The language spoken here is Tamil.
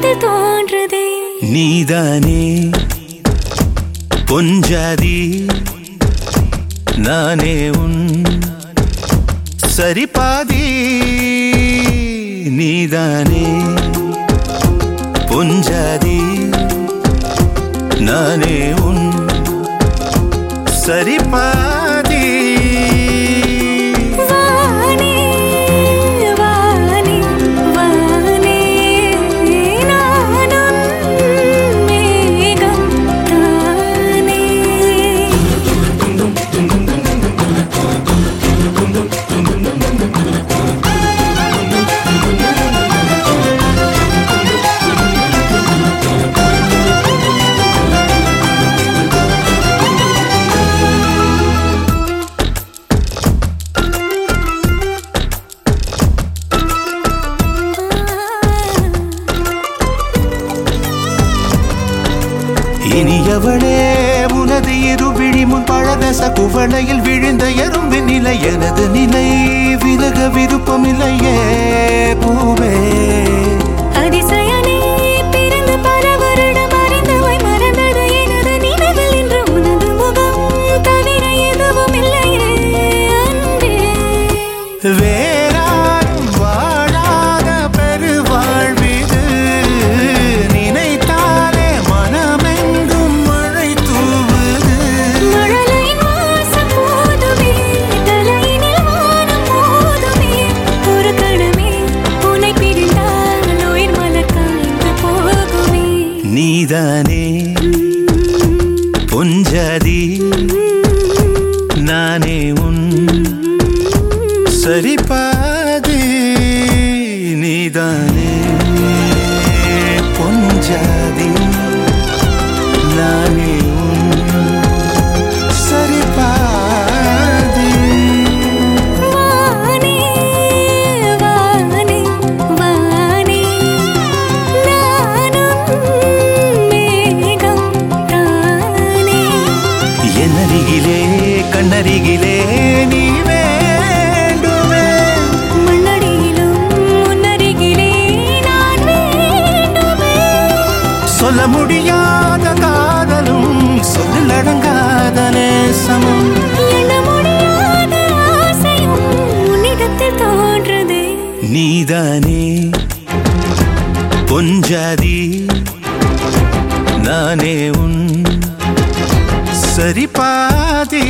பார்த்து தோன்றுதே. நீதானே. பொஞ்சாதி நானே உன் சரிபாதி. நீதானே. பொஞ்சாதி நானே உன் சரிபாதி. இனியவளே உனது இருவிழி முன் பழதச குவளையில் விழுந்த எறும்பின் நிலை எனது நிலை விலக விருப்பமில்லையே பூவே. நீதானே? பொஞ்சாதி. நானே உன் சரிபாதி. நீதானே. பொஞ்சாதி. என்னருகிலே கண்ணருகிலே நீ சொல்ல முடியாத காதலும் சொல்லில் அடங்காத நேசமும். நீதானே பொஞ்சாதி நானே உன் சரிபாதி